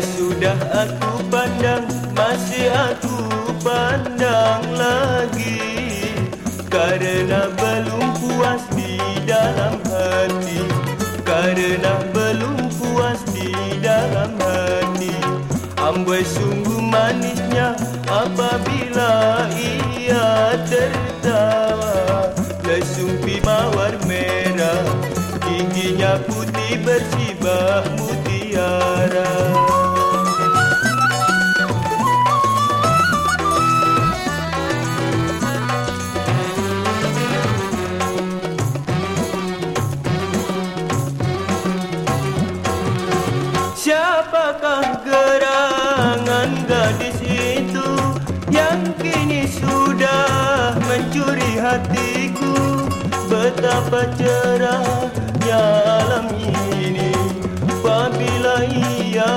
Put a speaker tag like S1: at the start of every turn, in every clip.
S1: Sudah aku pandang Masih aku pandang lagi. Karena belum puas di dalam hati. Karena belum puas di dalam hati. Amboi sungguh manisnya Apabila ia tertawa. Lesumpi mawar merah Giginya putih bersibak mutiara Siapakah gerangan gadis itu Yang kini sudah mencuri hatiku? Betapa cerahnya alam ini Apabila ia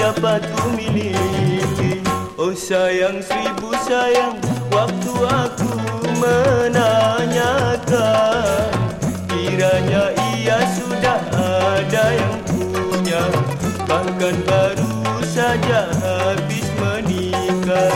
S1: dapat ku miliki Oh sayang seribu sayang Waktu aku menanyakan Bahkan baru saja habis menikah.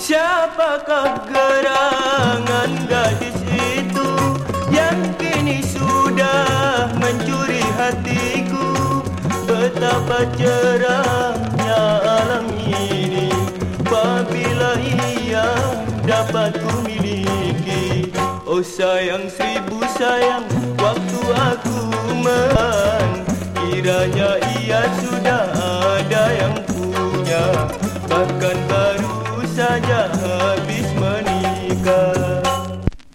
S1: Siapakah gerangan gadis itu Yang kini sudah mencuri hatiku? Betapa cerahnya dapat ku miliki Oh sayang seribu sayang waktu aku man Kiranya ia sudah ada yang punya. Bahkan baru saja habis menikah.